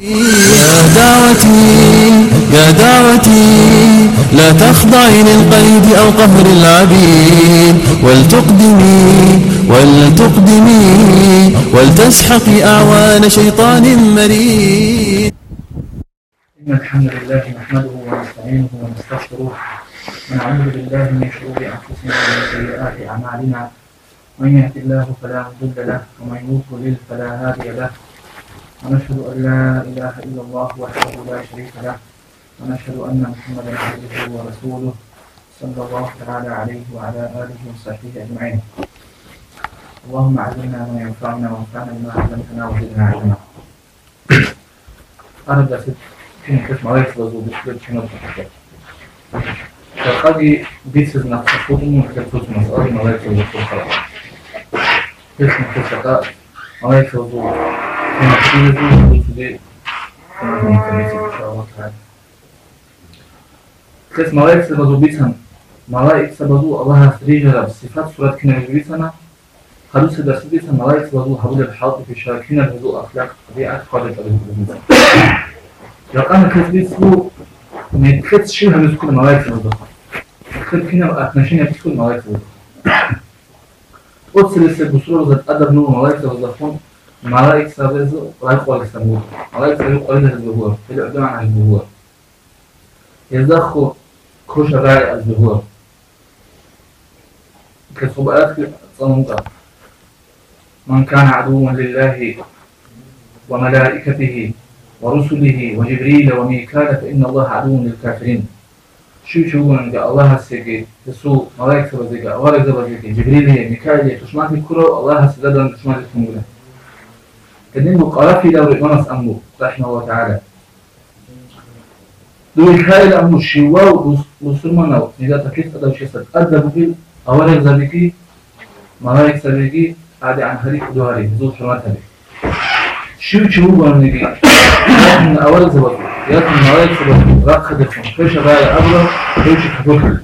يا دعوتي يا دعوتي لا تخضعي للقيد أو قهر العبيد. ولتقدمي ولتقدمي ولتسحقي أعوان شيطان مريد. إن الحمد لله نحمده ونستعينه ونستغفره. ونعوذ بالله من شرور أنفسنا ومن سيئات أعمالنا. من يهد الله فلا مضل له ومن يضلل فلا هادي له. ونشهد أن لا إله إلا الله وحده لا شريك له ونشهد أن محمدا عبده ورسوله صلى الله تعالى عليه وعلى آله وصحبه أجمعين. اللهم علمنا ما ينفعنا وانفعنا بما علمتنا وزدنا علما. ست كم كيف ما يفضل وبشكل كم الضحكة فقد بيتس نفس فوق من كتبت مسألة ما يفضل وبشكل خلاص كيف ما كيف ما se bazu Allah strižara sifat surat kine bazubicana, Hadu se da subica malaik se bazu habule bhalti fi sharakina bazu akhlaq tabi'at qadat bazubicana. Yaqana kes bisu ne kes shi hamis kul malaik se bazu. Kes kina atnashin yapis kul malaik se bazu. Otsile se busuro zat adab nu malaik se bazu ملائكة سابزو ويقوى يسموه ملائكة سابزو قلنا الظهور يدعون عن يزخوا كصبعات صنوطة من كان عدوا لله وملائكته ورسله وجبريل وميكال فإن الله عدو للكافرين. شو شو عند الله سيجي تسو ملائكة سبزيجا ورق سبزيجا جبريل ميكال تشمات الكرة الله سدد تشمات الكمولة كدين قرافي لو رئمانس أمو رحمه الله تعالى. دو الخائل أمو الشيواء وسلمنا إذا تكيس أدو شيسد أدب بيل أولك زبيكي ملايك سبيكي عادي عن هريك دوهاري زود حرمات هريك شو شو بانيكي يأتن أولك زبط يأتن ملايك سبط راق خدفهم فيش راي أبرا فيش كبوكل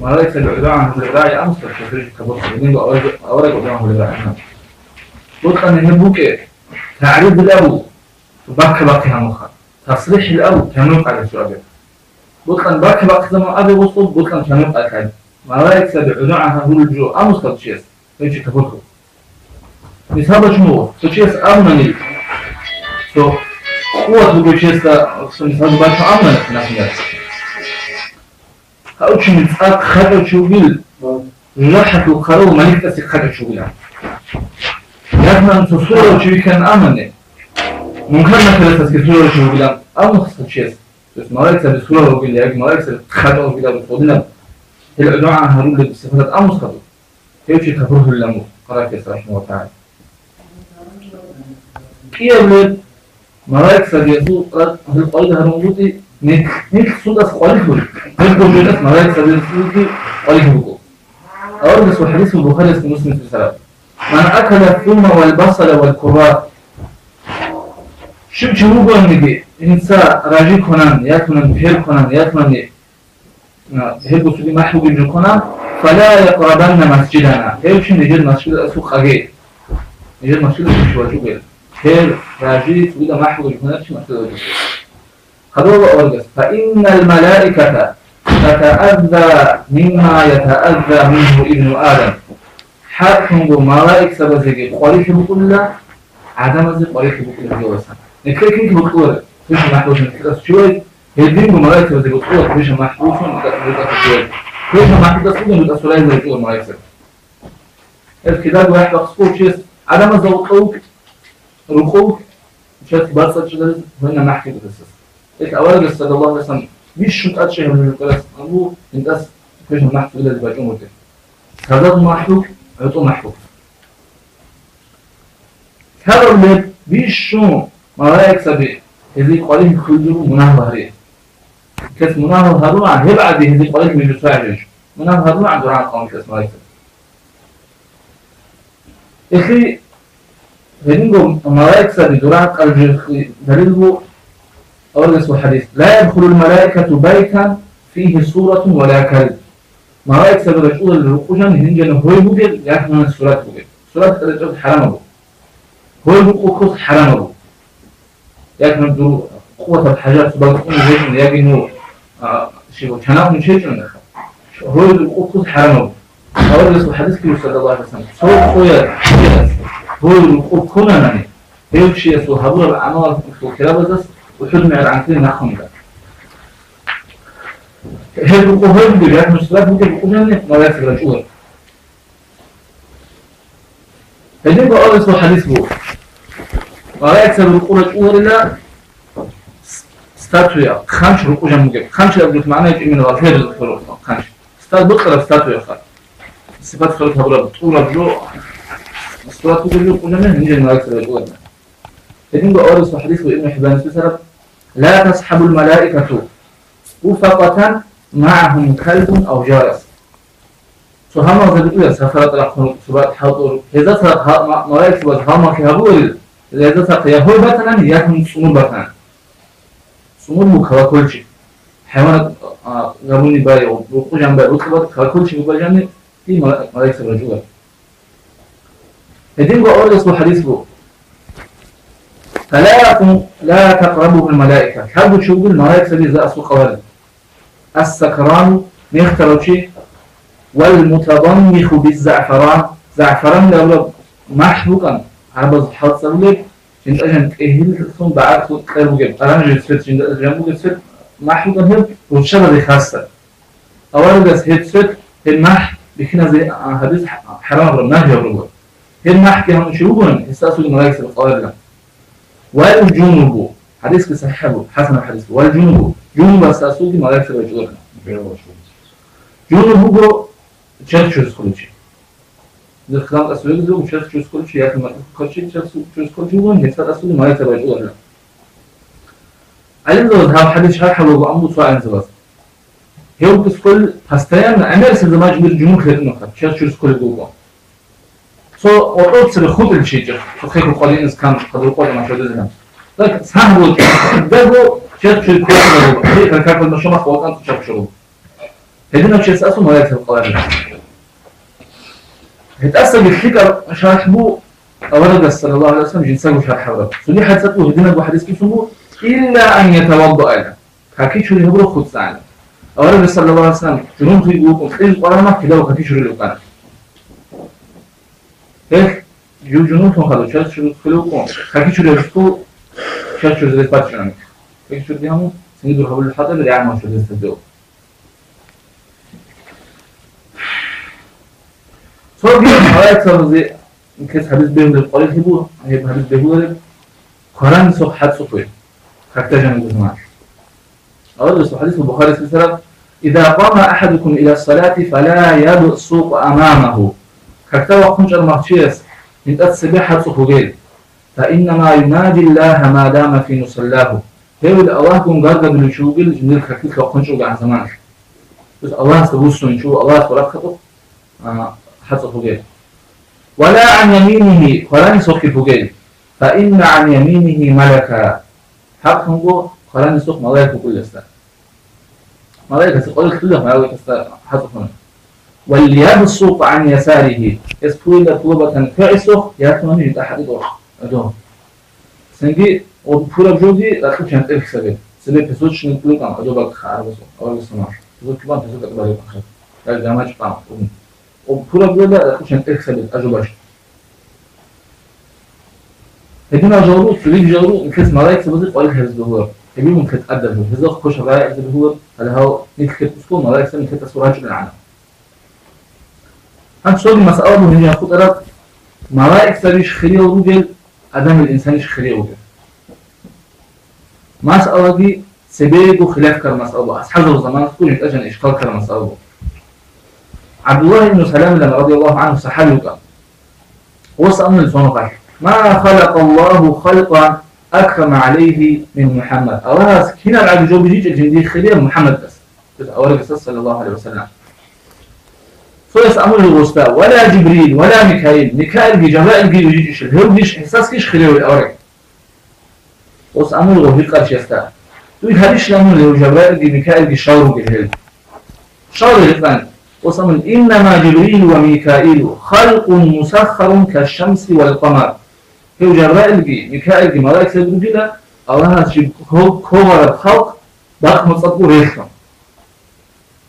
ملايك سبط عن الراي أمسك فيش كبوكل يدين أولك أدوان هو الراي أمسك وطن يهبوك تعريض الأول. بك بك همخا تصريح الأول تنوق على السؤال بطلن بك بك زمان أبي وصل بطلن على الحاجة ما لا يكسب عدوعها هو الجو أمس قد شيس فيش كفوتو بس هذا شنو فشيس أمني. سو قوة شيس مثال باش أمني؟ في نفسي هاو شو بيل؟ راحت القرار ملك تسي خدر شو sura uči kan amane. Mumkin mesela tas sura uči bilan am khasat shes. بس مالك سبب سورة وقول لك مالك سبب خدعه بلا بفضلنا هل أدعى هارون بصفات أمس خدو كيف تكبره اللمو قرأ في رحمه الله تعالى. كي أولاد مالك سبب يسوع هل قال هارون نك صوت أس قالك بودي نك بودي ناس مالك سبب يسوع قالك بودي أول بس حديث البخاري اسمه مسلم في السلام. من أكل الثوم والبصل والكرات. شو بقول إنسا راجي كونان يا كونان بهير كونان يا كونان بهير بسولي ما حبوا يجوا كونان فلا يقربن مسجدنا. هير شو نجد مسجد أسوق أجي؟ نجد مسجد أسوق شو أجو هير راجي تقول ما حبوا يجوا كونان شو مسجد أجو هذا أورجس فإن الملائكة تتأذى مما يتأذى منه ابن آدم. سبزيجي قريش بكل عدم زي قريش بكل جواسا نكري كيك بكل فيش محبوس نكرس شوي يدين ملائك سبزيجي بكل فيش محبوس نكرس شوي فيش محبوس نكرس نكرس لا يزيد جوا ملائك سبزيجي الكتاب واحد أقصور شيء عدم زي وقوك ركوك شات بارصة شدرس هنا نحكي بس إيه أولا قصة الله مثلا مش شو تأشي من القرص أبو إنت فيش محبوس إلا الباقي مرتين هذا محبوس عطو محفوظ. كارولت بيشون ملايك سبي هذي قليل خلجو مناه ظهري كس مناه ظهرو عن هبع دي هذي قليل من جسواعج مناه ظهرو عن دوران قوم كس ملايك سبي إخي هذي ملايك سبي دوران قلب دليل أول اسمه حديث لا يدخل الملائكة بيتا فيه صورة ولا كلب. الأولى للرقوشان هنجن هوي بوجل يعرف من السورات بوجل سورات الرجال حرام أبو هوي بوكوس حرام أبو يكن دو قوة الحاجات سبب قوم زين يجنو شيء كان من شيء من هو القوة حرام أول بس الحديث كله صلى الله عليه وسلم سو خويا هو القوة كنا نني هي شيء سو هبور الأعمال سو كلام بس وحلم على عن كل Jeżeli uwolni wywiad, no to mówię, uwolnię małe rajul. فديكو أول اسمه حديث بو ولا يكسر رقوع الأول إلا ستاتويا. خمش رقوع جمجة خمش أبدو معنى يجي من الغرفية جزء خلوف خمش ستات بقرة ستاتويا خال صفات خلوف هبرا بطولة بجو مستوى تقول له قلنا من نجي من الغرفية الأول فديكو أول اسمه حديث بو ابن حبان سبسرب لا تسحب الملائكة. وفقة معهم كلب أو جارس. سبحان الله ذلك سفرت لكم سبات حاضر إذا ترى ملائكة وزهما كهبول إذا ترى يهول بطنا يكون سمو بطنا سمو كل شيء حيوانات غبوني باي أو وقوجان باي وكبات كل شيء بجاني في ملائكة الرجوع هدين بقول اسمه حديث بو فلا لا تقربه الملائكة حبوا تشوفوا الملائكة اللي زي أسوق ولد. السكران نختاروا شيء والمتضمخ بالزعفران. زعفران لولا محبوكا عرب حاط سبلك جنت أجن تأهيل ثم بعد خود خير بجيب أنا جنت سفت جنت أجن محبوكا هم وشبه دي خاصة أولا بس هيت سفت المح بكنا زي حديث حرام رمناه يا هنا نحكي هم شروبون يستأسوا الملائكة القوارب والجنوب. حديث صحيح حسن حديث. والجنوب جنوب أساسوكي ما يكسب شو جنوب هو چه چیز کلیچی دخلان اصولی دو چه چیز کلیچی یا کما کچی چه چیز کلیچی و نسبت اصولی ما يكسب يجورنا علم دو هذا حديث شرح أبو عمود سؤال زباس هيو بسكل هستيان عمل سزماج من الجنوب خير نقطة چه شو سكول بوبا سو so, وقت سر خود الشيء خير قليل إنس كان قدر قوة ما شده زنم Так сам буд, дагу чет чуй кӯсна буд, хе как как шума хватан ту чап шуд. Хедина чес асу маят фил қалари. Хед аса ги хикар шарх бу أورد صلى الله عليه وسلم جنسه شرح ورد سولي حدثته هدنا بحديث كيسمو إلا أن يتوضأ له حكي شوري هبرو خد سعنا أورد صلى الله عليه وسلم جنون في قوكم إذ قرامة كده وحكي شوري لقانا эх ҷунутон lasciar chiuso del patriarca. Poi chiudiamo, sentite il capello fatto e vediamo ciò che sta dopo. صار في صار زي كيس حديث بين القرية هبوه هي حديث بهوه قران سو حد سو فيه حتى جنب الجماعة أول بس حديث البخاري مثلا إذا قام أحدكم إلى الصلاة فلا يبصق أمامه. حتى وقمش المرشيس انت أتسبيح حد سو فيه فإنما ينادي الله ما دام في نصلاه. هو الله كون قرد من الشوغل جميل كتيك وخنجر عن زمان. بس الله سبوسه إن شو الله تركته حد صفوجين ولا عن يمينه قرآن صفي فوجين فإن عن يمينه ملكا. حق هو قرآن صف ملائكة كل أستاذ ملائكة تقول كلها ملائكة حد هنا وليبسط عن يساره. اسبويل طلبة فعسه ياتمن يد أحد سبب سبب بسوت شنو تقول كم أدوم بق خارج بس أول سمار بسوت كمان بسوت أكبر يبقى لا جامعة قام وبفورا بجودي لكن جورو سليم جورو نكس ملاك سبزي قال هذا هو هبي ممكن تقدر هذا خوش بقى هذا هو هذا هو نكتب سكون ملاك سبزي نكتب سورة من عنه هم سؤال مسألة مهمة خود أراد ملائك سريش خريا وروجل عدم الإنسانش خريا وروجل مسألة دي سبيب خلاف كر مسألة. أصحاب الزمان تقول يتأجن إشكال كر مسألة. عبد الله بن سلام لما رضي الله عنه هو سألنا لسونه قال ما خلق الله خلقا أكرم عليه من محمد. أولا هنا العبد جو بيجي الجندي خليا محمد بس. قصص صلى الله عليه وسلم. فلس أمر الوسطى ولا جبريل ولا ميكائيل ميكائيل بجماعة يشل هم نيش إحساس كيش خلوه الأورك وسأمون الغفير قرش يستا دوي هريش لأمون لو جبريل بميكائيل بشاورو في شاورو كهيل شاورو يقلن فلس أمر إنما جبريل وميكائيل خلق مسخر كالشمس والقمر هو جبريل بميكائيل بملائكة الجديدة أو هذا شيء كوغر الخلق داخل مصدقه ريخم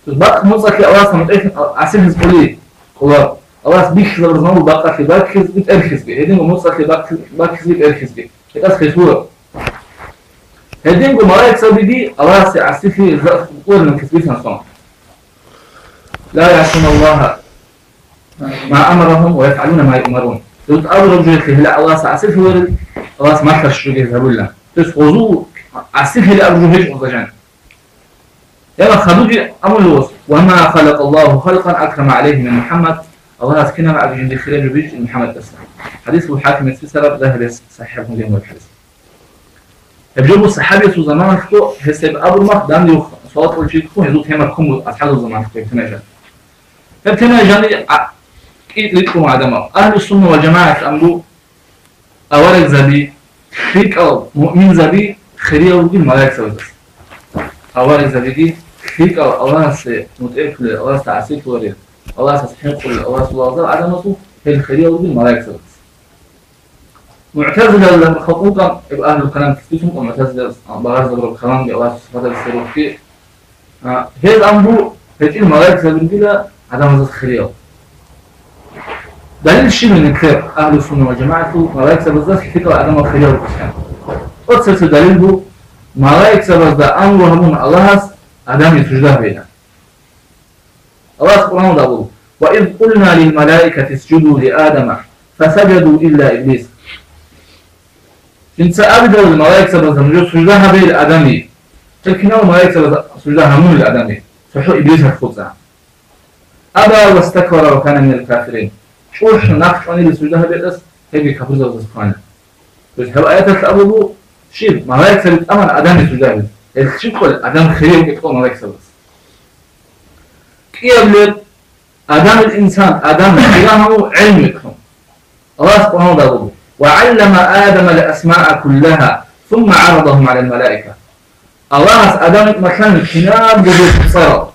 бак муцатки Аллах сам эф асин хизбули кула Аллах бих забрзнал бака фи бак хизбит эрхизби. Эдин муцатки бак бак хизбит эрхизби. Это хизбура. Эдин го малайк сабиди Аллах се асифи قول كسبيتنا صنع لا يعصون الله ما أمرهم ويفعلون ما يؤمرون لو تقابلوا رجل لا الله سأسفه ورد الله ما خرج شو يذهبوا لنا بس خذوا أسفه لأرجو هيك وضجان يلا خدوجي أمر الوصف. وما خلق الله خلقا أكرم عليه من محمد. الله أسكنها مع جند خلال بيج محمد بس حديث الحاكم السلسلة ذهب صحيح مسلم والحديث. يجب الصحابي سو زمان خو حسب أبو مخ دام يو صوت والشيء خو هذو تهم كم أصحاب الزمان خو تناجا فبتناجا إيه لكم عدم أهل السنة والجماعة أمرو أولك زبي فيك أو مؤمن زبي خريا وجي ملاك سوى أولك زبي دي فيك أو الله سي متأكل الله تعسيك وريد سبحانه الله سبحانه وتعالى عدم هي الخريا وجي ملاك سوى معتزلة لما خطوطا أهل الكلام كثيرهم ومعتزلة بغرز الكلام بأواس صفات السيروف في هي الأمر في الملاك سبحانه عدم هذا الخريا دليل الشيء من الكتاب أهل السنة والجماعة ملايك سبزاس فكرة عدم الخيار والكسان هو ملايك سبزا أمر همون الله عدم يسجده بينا الله سبحانه وتعالى وإذ قلنا للملائكة اسجدوا لآدم فسجدوا إلا إبليس. إن سأبدأ الملائكة سبزا نجو سجده بين الآدمي لكن الملائكة سبزا سجده همون الآدمي فحو إبليس الخطأ أبى واستكبر وكان من الكافرين. شوش نقش أني لسجدها بيتس هيك كفوزة وزسقانة بس هو آيات الأبو شيء ما لا يكسب أمر أدم يسجدها بيت الشيء كل أدم خير يكتب ما لا يكسب بس كيف لي أدم الإنسان أدم خيانه علم يكتب الله سبحانه وتعالى وعلم آدم الأسماء كلها ثم عرضهم على الملائكة. الله أدم مكان كناب بدو صار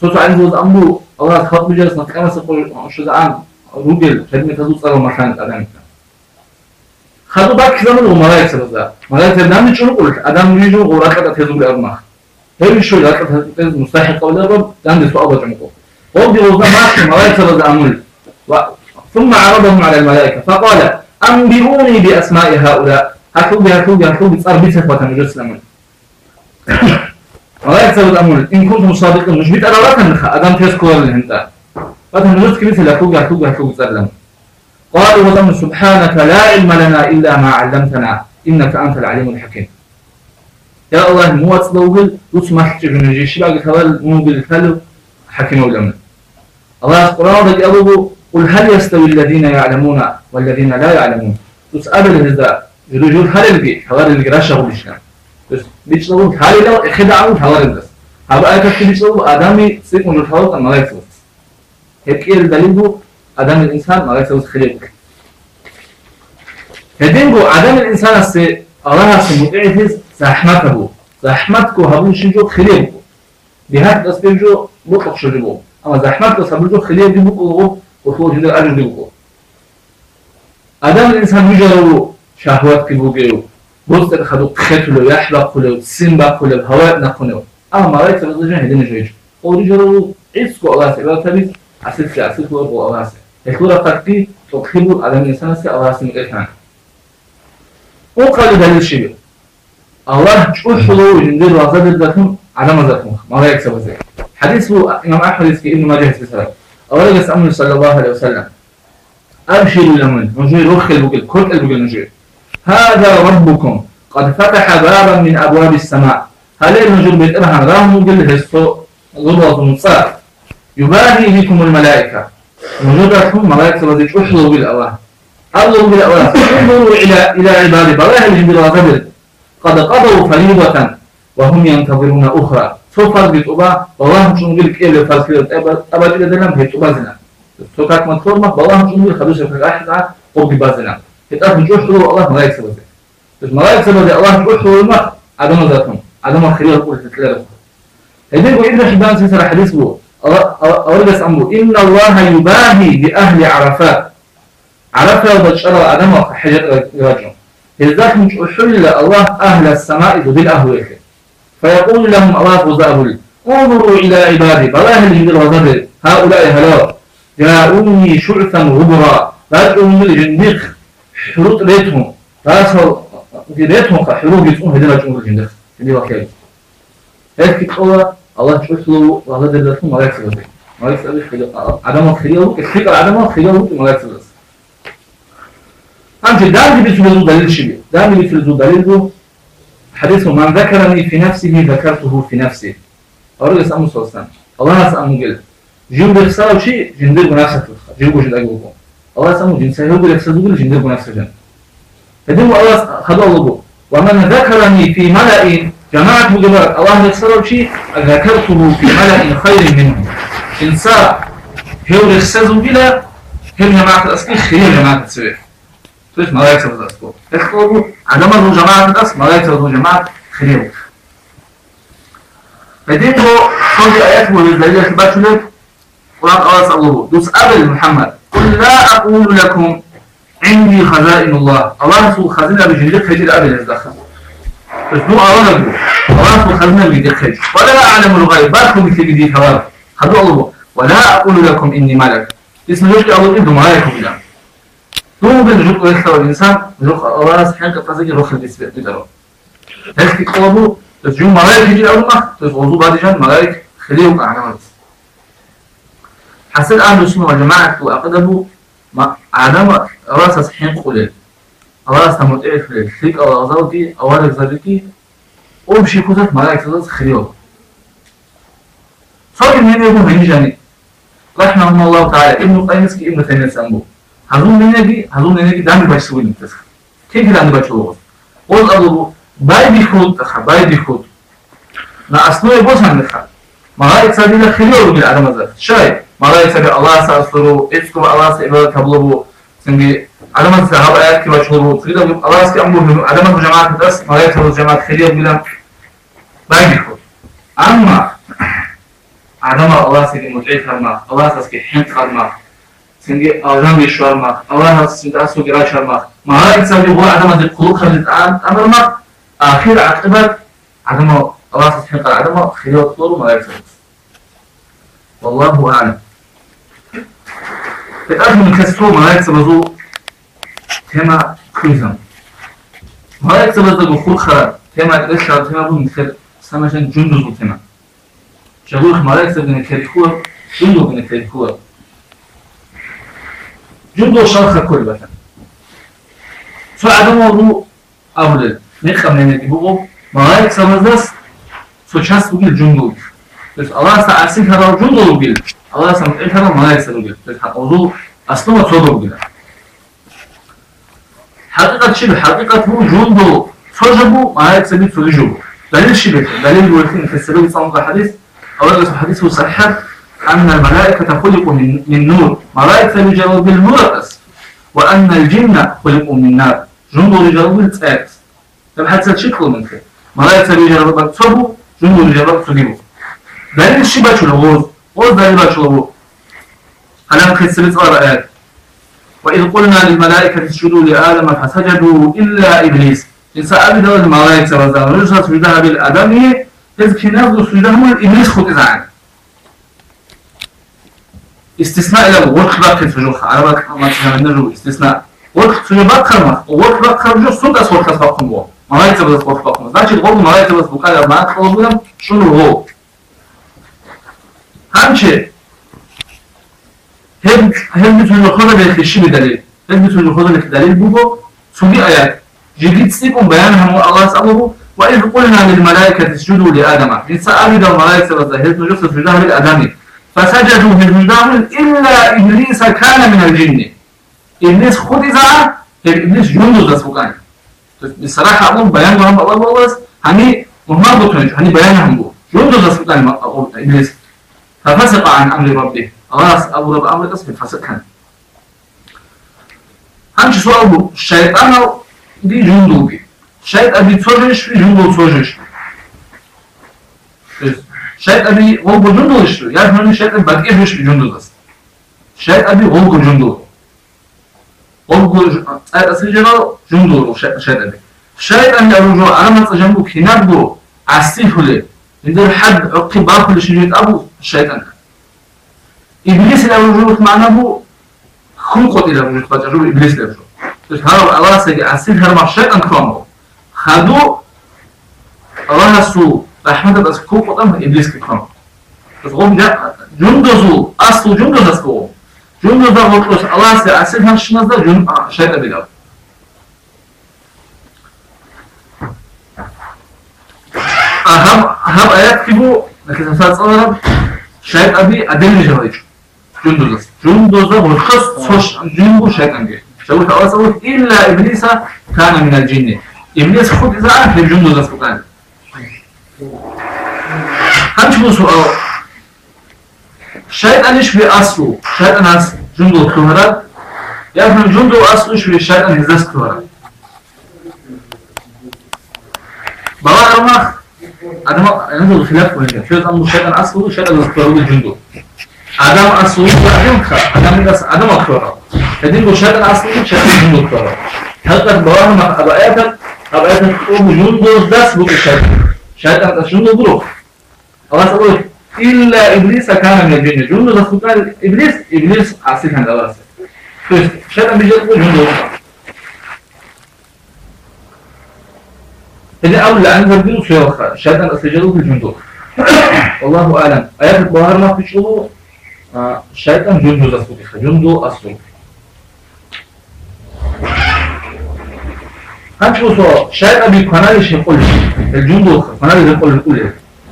صوت عنده أمره الله خط بجلس نتقمص شو زعان روجل خدمة هذو صار مكان أدم خدوا بعد كذا من الملاك سبزا ملاك تبدأ شو نقول أدم يجوا غورات كذا تهزم بأرمخ هل شو لا كذا مستحيل قول الرب دام دي سؤال بجمعه وبدي وزن ما ملاك سبزا أمول ثم عرضهم على الملائكة فقال أنبئوني بأسماء هؤلاء. هكذا هكذا هكذا صار بسفة مجسلمون ولا يكسب الأمر إن كنتم صادقين مش بيت لا تنخى أدام تذكر اللي أنت فتن نجد مثل أخوك أخوك أخوك سلم قالوا وضم سبحانك لا علم لنا إلا ما علمتنا إنك أنت العليم الحكيم. يا الله موات لوغل وتسمح تجنجي شباك ثوال موغل ثلو حكيم ولمن الله القرآن ذلك أبوه قل هل يستوي الذين يعلمون والذين لا يعلمون؟ تسأل الهزاء يرجون هل البيت هل البيت رشغوا بشنا بيشتغلوا حالي لو خدعوا حوالي بس هبقى كده بيشتغلوا آدمي سيك من الحوالي ما لا يسوس هيك الدليل هو؟ آدم الإنسان ما لا يسوس خليق هدينجو آدم الإنسان السي الله سي متعفز زحمته. زحمتكو هبون شنجو خليق بهات بس بيجو مطلق شجبو أما زحمتكو سبجو خليق دي بقو وفوق جدا أجل دي بقو آدم الإنسان يجروا شهوات كبوغيرو بوست خدو قتلو يحلق له سيمبا له هواء نقنو اما ما رايت رجع هدين جيج اوريجينال اسكو الله سبحانه تبي اسيد في اسيد هو ابو الكورة تقي تطيب على الله سمي كان وقال دليل شيء. الله جوح له يندير وزاد الدكم على مزاجهم ما رأيك سوى زي. حديث إمام أحمد في ابن ماجه في سلام اولا يسأل صلى الله عليه وسلم أبشر لمن؟ نجي رخ البقل كل البقل نجي. هذا ربكم قد فتح بابا من أبواب السماء. هل المجر بالإرهام راه قل هستو؟ غرض مصار يباهي بكم الملائكة. مجردكم ملائكة الذي تحضروا بالأواه أرضوا بالأواه انظروا إلى إلى عباد الله. الجبل وغبل قد قضوا فريضة وهم ينتظرون أخرى. سوف بتوبا والله شنو قلت إيه لفرسيرة أبد إلى دلم هي توبا زنا. سوكاك مطلوبة والله شنو قلت خدوش في الأحد قد بازنا يتقف جوش له الله بس ما يكسب ذلك الله جوش له ما عدم ذاتهم عدم الخير في الثلاثة هذين وإذا حبان سيسر حديث أورجس أمره إن الله يباهي بأهل عرفات عرفة وبشر عدم حجة رجل إذاكم أحل الله أهل السماء ذو أهوه فيقول لهم الله وزابل انظروا إلى عبادي بلا أهل الجند وزابل هؤلاء هلا جاءوني شعثا غبرا. رجعوا من الجندق حروط بيتهم راسل بيتهم. حروب يتقوم هدنا جمهور الجندق هدي وكيل هيك تقول الله تشوفه والله دلتهم ما يكسب ما يكسب عدم خيره كثير عدم خيره ما يكسب أنت دائما بتفرزوا دليل شبيه دائما بتفرزوا دليل حديث من ذكرني في نفسه ذكرته في نفسي أرد أسأل صلى الله أسأل مجل جيو بيخسروا شيء جندر بنفسك جيو بوجد أجوبهم الله سمو جن سيهو بيخسروا جل جندر بنفسك جن فدم الله خدوا الله ومن ذكرني في ملأ جماعة جبار الله يكسروا شيء ذكرته في ملأ خير منه. إنساء هو يخسزوا بلا هم جماعة الأسكي خير جماعة السويح توش طيب، ما لا يكسروا الأسكين اختاروا عدمه جماعة الأسكين ما لا جماعة خير. فديته صوت آيات والدليل الباشلة قرآن الله يسأله دوس قبل محمد. قل لا أقول لكم عندي خزائن الله. الله يسوي خزينة بجلد خجل قبل يزدخل الله الله خجل ولا أعلم الغيب. باركم بتجديد هوار خذوا الله. ولا أقول لكم إني ملك. اسم جوشك الله إبن ملائكم إلى ممكن نشوف يخسر الإنسان. نشوف رأس حاجة تزكي روح النسبة تدرو هيك تقولوا تجون ملاك يجي أول ما. تقولوا بعد جان ملاك خليهم أعلامات حسن أهل السنة والجماعة وأقدموا ما عدم رأس صحيح قليل. ალასთან მოჭეშვლე შიკალა აღზავდი ავარეგზადიკი ომში ხუთად მარაკსაც ხიო ცოგი მენეგუ მენჯანი რაჰმაჰულლაჰ ტაალა იბნ ყაიმის კი იბნ თემეს ამბო ჰაზუნ მენეგი ჰაზუნ მენეგი დამი ბაშუილი წეს ქიგი დამი ბაშუო ოლ აბუ ბაიდი ხუთ ხაბაიდი ხუთ ნა ასნუე ბოსანდა ხა მარაკცადინა ხიო რუგი არმაზა შაი მარაკცადი ალასა ასრუ ეცკუ ალასა იბა თაბლობუ წინგი عدم الذهاب آيات كي مشهور وطريدة الله يسكي أمور منه عدم الجماعة الدرس مرايته الجماعة الخيرية بلا باقي بيكو أما عدم الله يسكي متعيف الماء الله يسكي حين تقال ماء سنجي أوزان بيشوى الماء الله يسكي متعسو قراش الماء ما هو يتسابي هو عدم ذي قلوك خلت عام الماء آخير عقبة عدم الله يسكي حين تقال عدم خيرية وطلور ما يرسل والله أعلم. بتأجم الكسر ما يتسابي تما كويزم ما يكسبزو بخور خراب تما إشار تما بو مثل سمشن جندوزو تما شغوخ ما يكسب من كريكور جندو من كريكور جندو شرخ كل مثلا فعدم وضوء أولد نخم من يجيبوه ملايك سمزدس سوچاس بگیر جندو بس الله سا عرسين هذا جندو بگیر الله سا متعيد هذا ملايك سبگیر بس وضوء أصلا صدو بگیر حقيقة شبه حقيقة هو جندو صجبو ملايك سبگیر صجبو دليل شبه دليل الوحيد في الله عليه وسلم أولا الحديث صحيح أن الملائكة خلقوا من, نور. ملائكة يجروا بالنور بس وأن الجن خلقوا من نار. جند يجروا بالتأت طب حتى تشكلوا من كده ملائكة يجروا بالتصبوا جند يجروا بالتصبوا دليل الشبه شو الغوز غوز. دليل شو الغوز أنا ممكن سبت آيات وإذ قلنا للملائكة اسجدوا لآدم فسجدوا إلا إبليس إنسان أبدا الملائكة وزان رجل سجدها بالآدم إذ كنا سجدها من إبليس خد إذا عنه استثناء له وقت باقي في جوخ على وقت ما تسمى استثناء وقت في باقي ما وقت باقي في جوخ سوق أسوأ كسب باقي هو ما لا يتبص وقت باقي значит غول ما لا يتبص بقال ما تقولون شنو هو همشي هم هم بتقول خذ لك الشيء بدليل هم بتقول خذ لك دليل بوجو سوقي آيات جديد سيكون بيانهم الله سأله وإذ قلنا للملائكة اسجدوا لآدم. سأل الملائكة وزهرت نجوس سجدها لآدم فسجدوا من داخل إلا إبليس كان من الجن. إبليس خود إذا إبليس جند ذا سبقان بصراحة أقول بيان لهم الله والله هني مهما بطنج هني بيانهم بو جند ذا سبقان إبليس ففسق عن أمر ربه. الله أبو رب أمر قسم فسق كان. همش سؤال بو الشيطان دي جندو بي الشيطان بي تصوجش في جندو تصوجش شاید ابی غلق جندو اشتو یا همین شاید بدگه روش جندو دست. شاید ابی غلق جندو قل أسجل جندو شيطان شيطان يرجو أنا تجنبو كنبو عسيفله عند حد عقب باكل شجرة أبو الشيطان Иблис уже манабу хункоти да мужик хочешь уже иблис левшо. То есть хар Аллах сеги асир хар машет анкромбо. Хаду Аллах су рахмата дас хункотам иблис кикромбо. То есть он я джундозу асу джундозас ко. Джундоза вот то есть Аллах се асир хар шназда джун шайта бигал. Ахам ахам аят кибу, накисасацаларам шайт аби адельни жалайчу. جندوزا جندوزا والخص فش جنبه شيطان جه فقلت أوس أقول إلا إبليس كان من الجن إبليس خود إذا عرف جندوزا سكان هنش بوسو أو شيطان إيش في أصله شيطان أصل جندو كهرب يعرف جندو أصله إيش في شيطان هزاس كهرب بلا أرمخ أنا ما أنا خلاف وين شيطان مش شيطان أصله شيطان أصله جندو آدم اصله آدم خ آدم بس آدم اختيار آدم الشيطان اصله الشيطان الجندو اختيار هل بواه ما ابيات ابيات قوم جندو بس بو الشيطان الشيطان الجندو برو الله سبحانه إلا إبليس كان من الجن جندو بس قال إبليس إبليس عصير عند الله الشيطان بيجي يقول جندو إذا أول أن تبدو سيوخا شهادة أسجلوا في الجندو والله أعلم آيات الظاهر ما في شغله شهادة جندو أسلوك جندو أسلوك هنشوف سو شهادة بقناة يقول الجندو قناة يقول الكل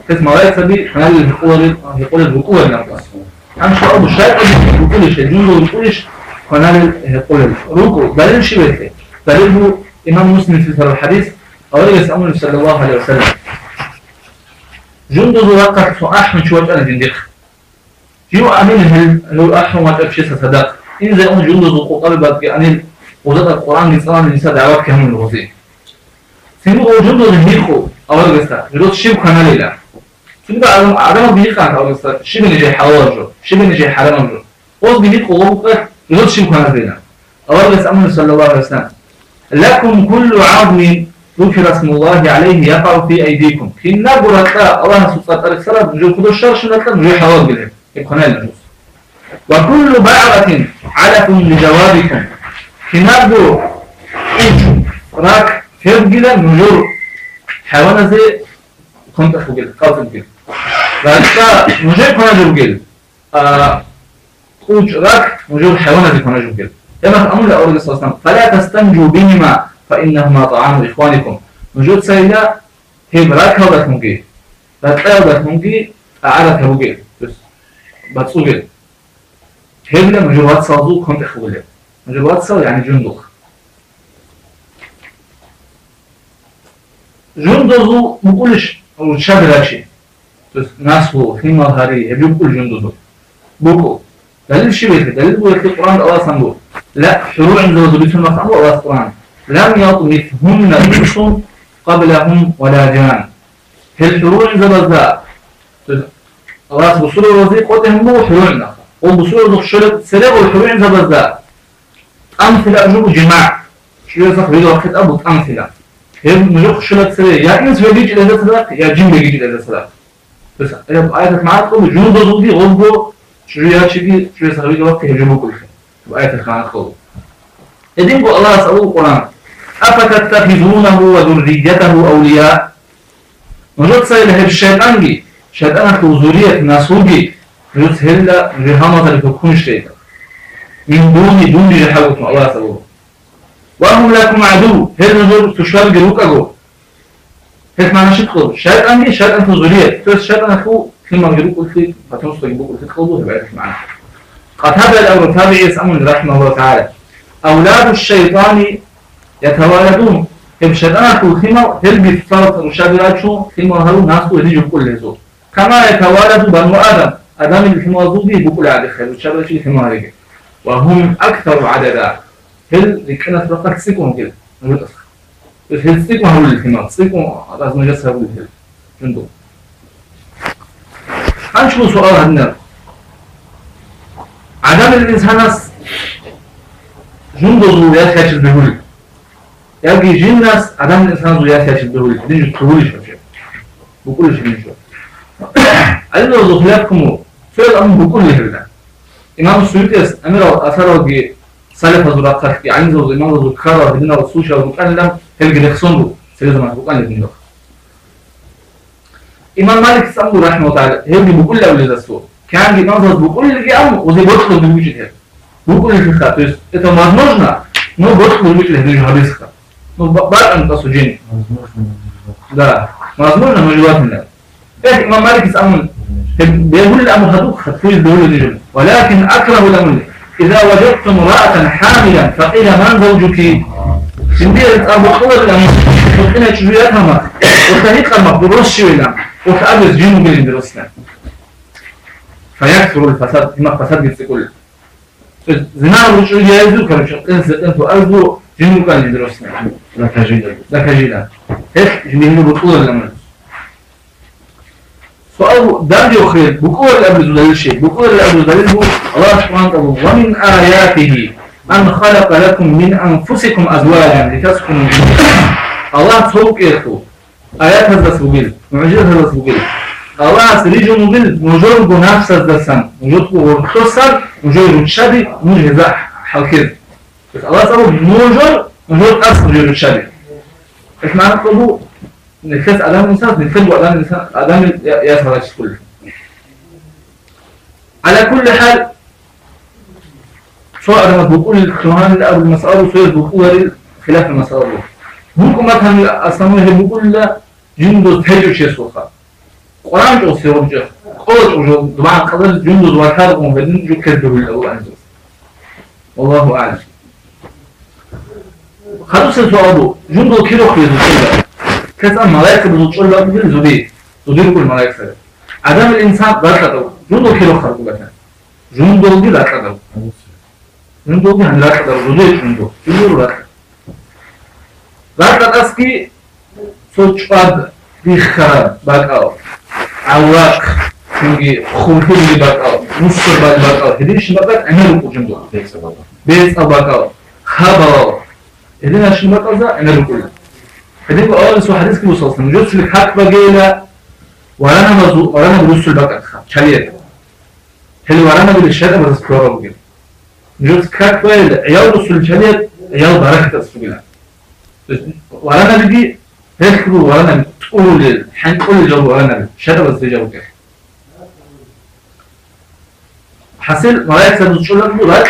كيف مواعيد سبي قناة يقول يقول الركوع نفسه هنشوف أبو شهادة بيقولش الجندو بيقولش قناة يقول الركوع دليل شبه دليل إمام مسلم في الحديث أولي يسألون صلى الله عليه وسلم. جندز وقت فأح من شوات أنا هل لو أحرم وأبشي صدق إن زي أم جندز وقلبت يعني وزاد القرآن لصلاة النساء دعوات كهم الوزين سنو أو جندز هيخو أولي يسأل جلوت شيب كان ليلة سنو عدم عدم عن أولي يسأل شيب نجي حواجه شيب نجي حرامه وز بيخو وقت جلوت شيب كان ليلة أولي يسألون صلى الله عليه وسلم. لكم كل عظم ذكر اسم الله عليه يقع في أيديكم. في النبرة الله سبحانه وتعالى نجو كل الشر شنطة نجو حوال النجوس وكل بعرة علف لجوابكم نبو راك فيرد جدا نجور. حيوانا زي كنت أخو جدا قاطب جدا راك نجور كنا جو جدا قوش راك نجور حيوانا زي كنا جو جدا يما أمر لأولي صلى الله عليه وسلم. فلا تستنجوا بهما فإنهما طعام إخوانكم. وجود سيدا هي براك هودت مونجي بتاودت مونجي أعرف هوجي بتصوجي هبلا مجوات صادو كنت أخوله مجوات صادو يعني جندق جندوزو مقولش أو شابراشي بس ناس هو فيما هاري هبي بقول جندوزو بوكو دليل شيء دليل بقول القرآن الله سنقول لا شروع عند وزبيت المقام الله القرآن لم يطمثهن انس قبلهم ولا جان الحلول زبزا خلاص بصور الوظيفة قوتهم بو حلول وبصور الدخشلة سلاغ الحلول زبزا أمثلة أجوب جماع شو يصح بيدو وقت أبو أمثلة هم نجوك شلة سلاغ يا إنس بيجي إلى سلاغ يا جن بيجي إلى سلاغ بس آية معاك قول جنود ضدي غلبو شو يا شيء شو يصح بيدو وقت يجيبوا كل شيء آية الخانات قول إذن الله سألوا القرآن أفتتخذونه شيطان كوزورية ناسوجي نجد هلا رهامة لتكون الشيطان من دون دون جحوكم الله سبحانه وهم لكم عدو. هل نجد تشار جروك أجو هل ما نشد خلو شيطان جي شيطان كوزورية تس شيطان أخو كلمة جروك في فتنص تجيبوك في خلو هبعت معنا قد هذا الأمر تابع يسأمون رحمه الله تعالى أولاد الشيطان يتوالدون هم شدنا خيمة هل بيتصرف مشابهات شو خيمة هلو كل يجوا كل زود كما يتوارث بنو آدم. آدم الحمار ضدي بقول على خير وشبه شيء حمار وهم أكثر عددا. هل لكنا فقط سيكون كده؟ من الأصل الهل سيكون هو الحمار سيكون لازم يجسر الهل من دون. هنشوف سؤال هنا عدم الإنسان جند ضروريات يشبهه له يجي جنس عدم الإنسان ضروريات يشبهه له دي تقولش بكل شيء بنشوف علم وخلافكم في الأمر كله ده إمام السيوطي أمير أثره جي سالف هزور أثر في عين زوج إمام زوج خارة بدنا وسوشا وبكلم تلقي نخصن له سيدنا ما بقول لك نخ إمام مالك سامو رحمه الله تعالى هيدي بكل أولاد السوق كان جي نظر بكل جي أمر وزي بطل من وجه بكل في خاطر إذا ما نجنا نو بطل من وجه هيدي هريسخة نو بقى أن تسجني ده مضمون إنه جواب منك إيه إمام مالك سأمه بيقول الأمر هدوك خطفوز بيقول لجل ولكن أكره الأمر إذا وجدتم امرأة حاملا فقيل من زوجك؟ Şimdi abuklar Mutine çürüye kama. Orta hiç kama. Bu roş şöyle. Orta abuz cinu bilin bir rosna. فيكثر الفساد. ما فساد جنس كله. زنا الرجل يزو كانوا شقين سقين فأرضو جنو كان يدرسنا لك جيدا لك جيدا هيك جنيه بطولة لما سؤال دار يخير بقوة الأبرز دليل شيء بقوة الأبرز دليل هو الله سبحانه وتعالى ومن آياته أن خلق لكم من أنفسكم أزواجا لتسكنوا الله سوق يخو آيات هذا سوقيل معجزة هذا سوقيل الله سريج مبيل مجرد بنفس الدسم مجرد ورخصر مجرد رتشابي مجرد حلقير بس الله سوق مجرد مجرد أصل مجرد رتشابي إيش معنى نفس أدام الإنسان نفس أدام الإنسان أدام يسهل كله. على كل حال سواء لما بقول الكهان أو المسألة سواء بقول خلاف المسألة. ممكن مثلا أصلا هي بقول لا جندو تهجو شيء سوخا قرآن جو سيرو جو قول جو دماغ قدر جندو دوكار ومهدن جو كذبه الأول عنده والله أعلم. خدو سيسوالو جندو كيلو خيزو كانت الملائكة بتدخل له من زديد زديد كل الملائكة عدم الإنسان لا تدعو جندو كيلو خرجوا لك جندو دي لا تدعو جندو دي لا تدعو زديد جندو جندو لا تدعو لا تدعو سوچپاد بیخرد بکاو اوراق çünkü kurtul bir bakal, mustur bir bakal, hedi şimdi bakal emel okucum dur. Beysa bakal. Beysa bakal. Ha bakal. Edin aşın bakal da emel okucum. بنبقى خالص وهنسكي من نجوز لك حكبة جينا ورانا مزو ورانا بلوس الباك أدخل حاليا حلو ورانا بالشهادة ما تذكرها وجيلة نجوز حكبة عيال بلوس الحاليا عيال بركة أسفجلها ورانا بدي هكرو ورانا تقول هنقول جو ورانا شهادة بس جو كده. حسيل مرايك سنتشول لك؟ بلاد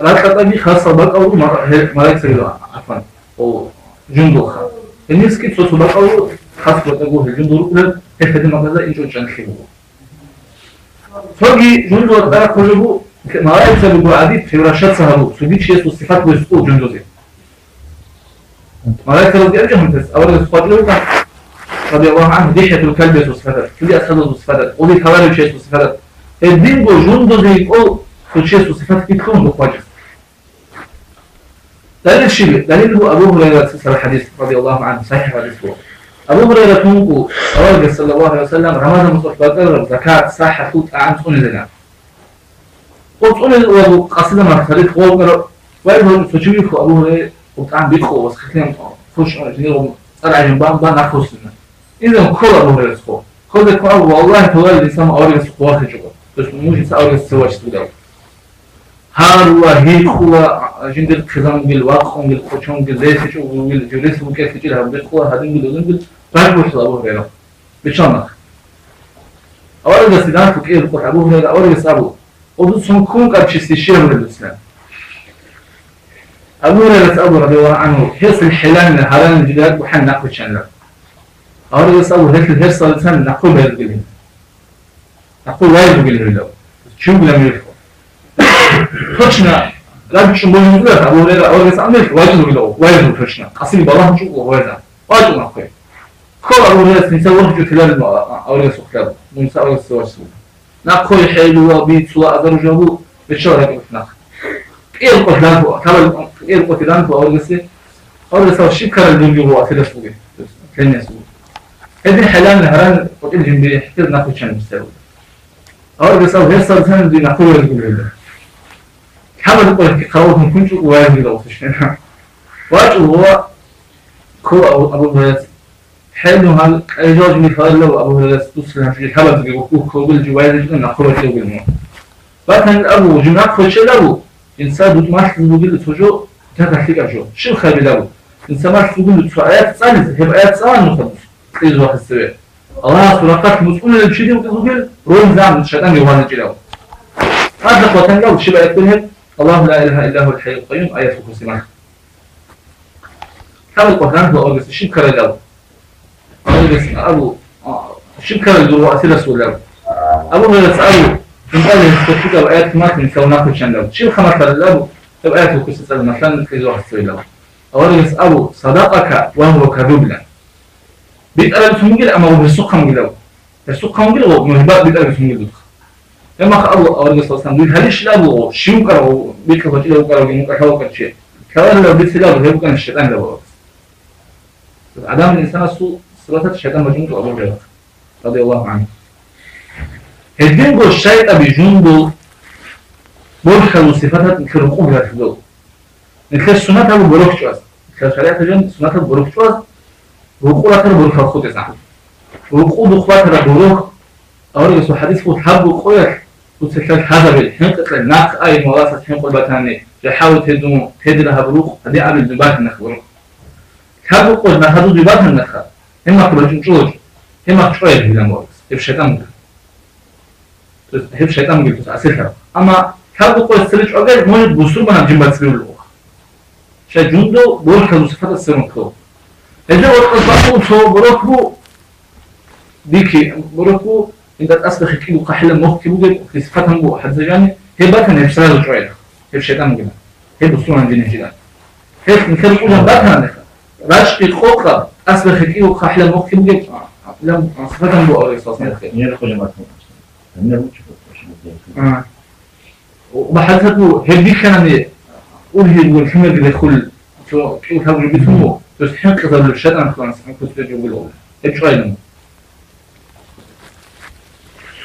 رات لك خاصة بك أو مرايك سنتشول عفوا. أوه. جندو خا الناس كده صوت بق أو خاص بتقول الجندو كله هيك ما كذا إنجو جنخي فوقي جندو ده كله مرايك سبز عديد في رشاد سهرو سبيت شيء صفات ويسقو جندو ملائكة رضي أرجع من تس أولا صفات له رضي الله عنه ديحة الكلب صفات كل أسد صفات ودي خوارج شيء صفات الدين بو جندو زي يقول كل شيء صفات كتكون بخواجه دليل الشيء دليل هو أبو هريرة سلسل الحديث رضي الله عنه صحيح حديث هو أبو هريرة تنقو أولا صلى الله عليه وسلم رمضان مصطفى زكاة صحة فوت أعام تقول زكاة قلت قول قصيدة مرتبط قول وإذا فجوي أبو هريرة وطعم بيدخل وسخين فش جنيرهم طلع جنبان بان أخوصنا إذا كل أبو رزقه خذ كل والله تولي الإنسان أوري سقوات جوا بس مش إنسان أوري سواش تقول هاروا هيخوا جندل خزان بيل واقعون بيل خوشون بيل ليس شو بيل جلس وكيف تجيل هم بيل خوا هذين بيل دون بيل بعد وش أبو هريرة بشانك أوري سيدان فكير فك أبو هريرة أوري سابو ودو سنكون قد شستشير من الإسلام أبو هريرة أبو رضي الله عنه حس الحلال من هران الجداد وحن نأخذ شان أبو هريرة أبو هيك الهرس صلى الله عليه وسلم نقول بيد قلهم نقول وايد قلهم له شو قلهم يلفوا فشنا لا بشون بوجه مدلت أبو هريرة أبو هريرة أمريك وايد قلهم وايد فشنا قصير بالله شو هو هذا وايد نقول كل أبو هريرة نساء وجه تلال أبو هريرة سكتاب نساء وجه سواش سوا نقول حلو وبيت سواء درجه بشور هيك نقول إيه القتلان هو طبعا إيه القتلان هو وشيء كان يسوي هذه حلال نهران قتل جنبي حتى ناخذ شان مستوى أول قصة وهي صار سنة دي ناخذ يقول كي قراوه من كنت واجد لو تشنا واجد هو كو أبو هريرة. حلو هل أيجوج مثال لو أبو هريرة تسلم في الحلب يقول كو بالجواز جدا نخرج له بالمو لكن أبو جناح خش له. إنسان دوت ما تقول له تجو تكفيك أجو شو خبي له؟ إنسان ما له آيات ثانية هي آيات ثانية نخلص إذا واحد سوى الله سرقات مسؤول الشيء وتقول روم زعم الشيطان يوهان جلاو هذا قوتن لو شبه يقولهم الله لا إله إلا هو الحي القيوم آية كرسي معه هذا القرآن هو أرجس شبكة له أرجس أبو شبكة له وأسئلة سؤال أبو هريرة أبو من قال يستفيد آيات ما من كوناك شان له شو خمس له طب آيات كرسي سأل مثلا في زوج سؤال أرجس أبو صدقك وهو كذوب له بيتقال سمجل أما هو بالسوق مجلو السوق مجل هو مهبات بيتقال سمجل لما قال الله أرجع صلى الله عليه وسلم هلش لا هو شو كره بيتك فتيله وكره جيمك حوا كشيء كمان لو بيت لا هو كان الشيطان ده عدم الإنسان السوء صلاة الشيطان مجنون أبو هريرة رضي الله عنه. الدين جو الشيطان بجنبه برخة وصفاتها مثل قبلة في الجو. مثل سنة أبو بروك شواز. مثل شريعة جن سنة أبو بروك شواز. وقولا ترى بروك الخوت يسعى وقود أخوات ترى بروك أوري سو حديث فوت حب وقوير وتسكت هذا بالحنق الناق أي مواسط حنق البتاني يحاول تدوم تدرها بروك هذه عامل دبات حب وقوير ما هذو دبات النخ إما كبر جوج إما شوية بلا مورس هب شيطان هب شيطان مجد تسعسلها أما حب وقوير سرج أغير موجد بسر بنا جنبات سرير اللغة شا جندو بروك وصفات السرون كو إذا وقت بقول بروك بو ديكي بروكو مخ كيلو جل في صفتهم بو حد زجاني هي بكن هي بسرعة شوية هي بشيطان جنا هي بصورة عندنا جدا هي نكمل نقول بكن نخ راش في خوكا أصبح كيلو قحلة مخ كيلو جل لم صفتهم بو أولي صوص نخ يدخل ما تكون. وبحثته هي دي كان قول هي يقول حمد اللي يدخل شو كيف هاو جبتهم بس حين قدر الشيطان خلاص. كنت بجيبه له هي شوية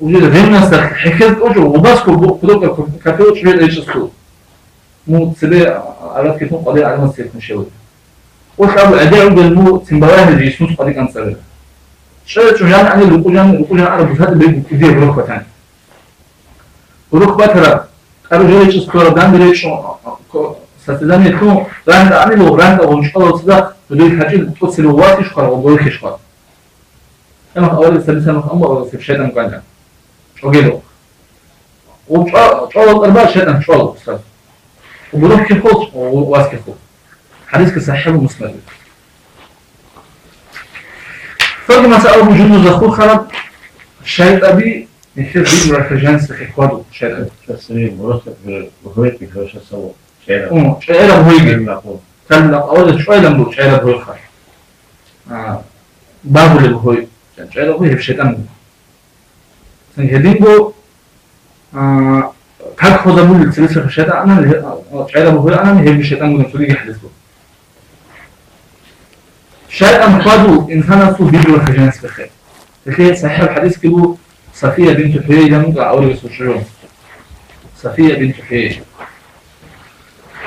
Уже временната хекет очо обаско бо кудока како очо вел ече су. Му себе арат кетон қади алма сефн шевет. Ош абу аде убел му цимбалахи рисус қади кан сабе. Ше чо жан ани луку жан луку жан араб хат бе бу киде рух батан. Рух батара ару жел ече су радан бере шо сатидан ето ранда ани лу ранда ончала суда дудой хаджи то селуатиш қара обой хешқа. Амах авал сабиса мах амма авал сефшедан гандан. ჭოგელო უჭა ჭოლო ყრბა შეტან ჭოლო უსტად وبروح كيف خوص وواس كيف خوص حديث كصحيح ومسلم فرق مسألة وجود زخو خرب شايد أبي يصير بيجو رفجانس في إخواته شايد أبي تسري مرتب بهويت بكرة شو شايد أبي شايد كان لا أول شوي لم شايد أبي خير آه بابو اللي بهوي شايد أبي هيب شيطان هيلينجو آه، تاك خدا مول تسلسل خشيت أنا تعيدا آه، بقول أنا هيلي شيطان من فوق يحدثه شيطان قادو انسان سو بيبل خجنس بخير لكي صحيح الحديث كلو صفية بنت حيي لم أول يسوشيون صفية بنت حيي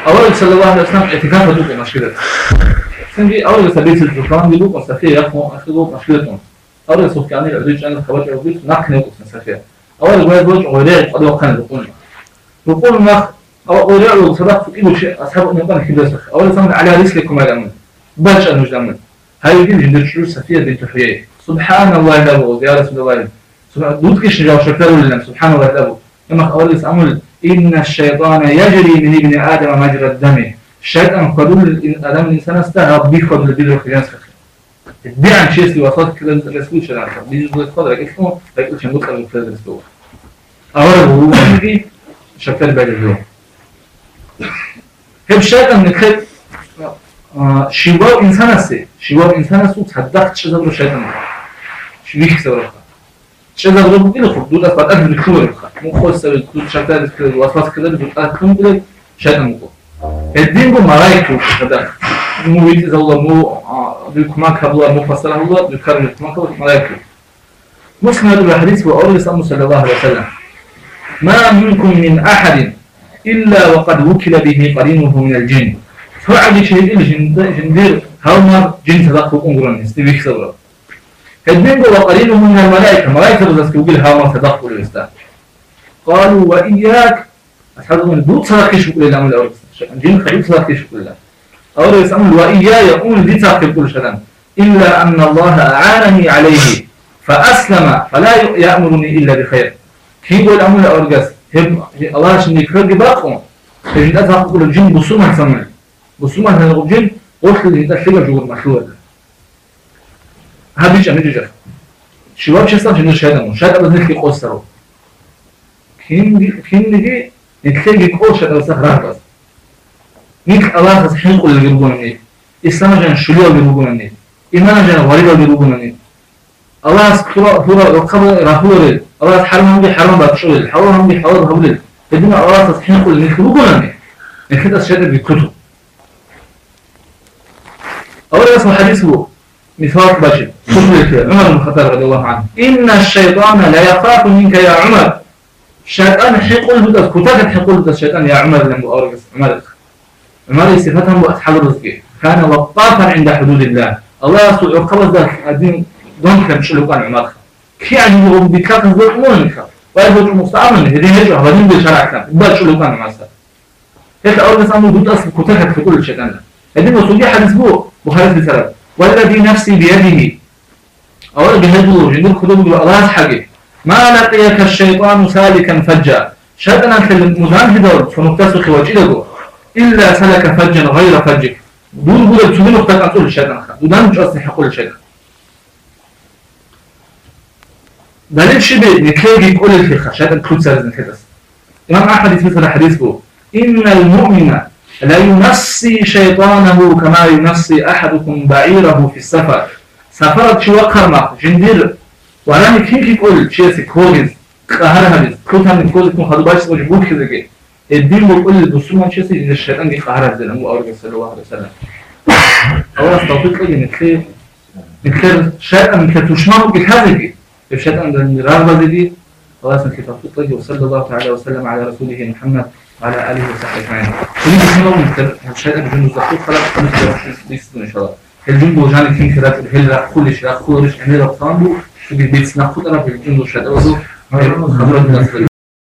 أول صلى الله عليه وسلم اعتكاف دوك مشكلة سنجي أول سبيل الجفران دوك وصفية يخمو أشكدوك مشكلتهم العزيز أنا خواتي أوبيت نقني وقت صفية أولي قوي بوج وليه قد وقنا بقولنا بقول ما أو وليه لو صدق فكيلو شيء أصحاب يقال كده سخ أولي سمع على رسلكم على أمن باش أنه جدامن هاي دي جند شروع صفية بنت حيي سبحان الله له يا رسول الله سبحان دوتكش جاو شكرا لله سبحان الله له كما أولي سأمل إن الشيطان يجري من ابن آدم مجرى الدم الشيطان قدول الأدم الإنسان استهرب بيه قبل البيض عن شيء سوى صوت كده الرسول شرع بيجي يقول خضر لكن اسمه لكن شنو قبل كده الرسول أولا هو يجي شكرا بالله هب شيطان نكت شيوا إنسان أسي شيوا إنسان أسو تصدق تشذب شيطان شبيك سورة تشذب رو بقول خب دود أصلا أهل الكور مو سوي دود شتى وصلت كده أكون كده شيطان مو الدين بو ملايكة كده مو بيت الله مو بيكما كبلا مو فسره الله بيكرر بيكما كبلا ملايكة مسند الحديث وأورس صلى الله عليه وسلم ما منكم من أحد إلا وقد وكل به قرينه من الجن فعل شيء الجندير هاومر جن تدقوا قنقرن استبيك سورة الجن وقرينه من الملائكة ملائكة بزاسك وقل هاومر تدقوا للإسلام قالوا وإياك أصحابهم البوت صدقي شكل الله من الأرض الجن خليل صدقي شكل الله أولا يسأل وإياي يقول دي تاقي كل شيء. إلا أن الله أعانني عليه فأسلم فلا يأمرني إلا بخير. كي يقول أمر الأرجس هم الله عشان يكرر باقهم؟ تجد أتها كل الجن بصومة سمع بصومة هذا الجن قلت لي ده شيء جوا المخلوق ده هذا بيجي أنا جا شباب شو صار جنو شهادة مو شهادة بس نحكي قصره كين كين نجي نتلاقي كل شهادة نيك الله تصحيح كل اللي بيقولون مني إسلام جان شلوا اللي بيقولون مني إيمان جان غريب اللي بيقولون مني الله سكرا هو رقم راهول الله حرم هم بحرم بتشول حرام هم بحرام هول بدون الله تصحيح كل اللي بيقولون مني نكتب الشهادة بكتب. أول اسم حديث هو. ميثاق بشر عمر بن الخطاب الله عنه. إن الشيطان لا يخاف منك يا عمر. الشيطان حيقول بدأ كتاك حيقول بدأ الشيطان يا عمر لم أورجس عمر عمر صفتهم وأصحاب الرزق. كان وقافا عند حدود الله. الله يسوع يقبض الدين دون كان شلو كان عمر كي يعني هو بكاك الزوج مونك ويقول مستعمل. هذه هجرة. هذين بالشرع كان بل شلو كان عمر هيك أورجس أمر بدأ أصل كتاك حيقول الشيطان هذين وصولي حديث بو بخاري بسرعة والذي نفسي بيده. أولا بهدو جندل خدوم الله حقي ما لقيك الشيطان سالكا فجا. شدنا في المدان هدور فنكتسخ وجده إلا سلك فجا غير فجك دون بودا تسوين أختك أنتول الشيطان دون جأس نحقول الشيطان دليل شبه نتلاقي يقول الفقه شيطان كود سارز كده إمام أحد مثل حديث بو إن المؤمن لا ينسي شيطانه كما ينسي أحدكم بعيره في السفر سفرت شو قرما جندير وأنا كيف يقول شيء سكوجز قهر هذا كل هم كل يكون هذا باش وجه بوك كذا الدين بيقول بسوما شيء إن الشيطان دي قهر هذا مو أورج صلى الله عليه وسلم. أول استوفيق لي نكثر نكثر شيئا كتوشمان بهذا كي الشيطان ده رغبة دي خلاص نكثر توفيق لي وصلى الله تعالى وسلم على رسوله محمد وعلى آله وصحبه أجمعين. تريد كلمة ونكثر الشيطان بجنود الزقوق خلاص خلاص إن شاء الله. الجنبو جاني كين كذا الهلا كلش لا كلش عمل رقصان بو بيت سنخوت أنا في الجنبو شاد أوزو خبرة الناس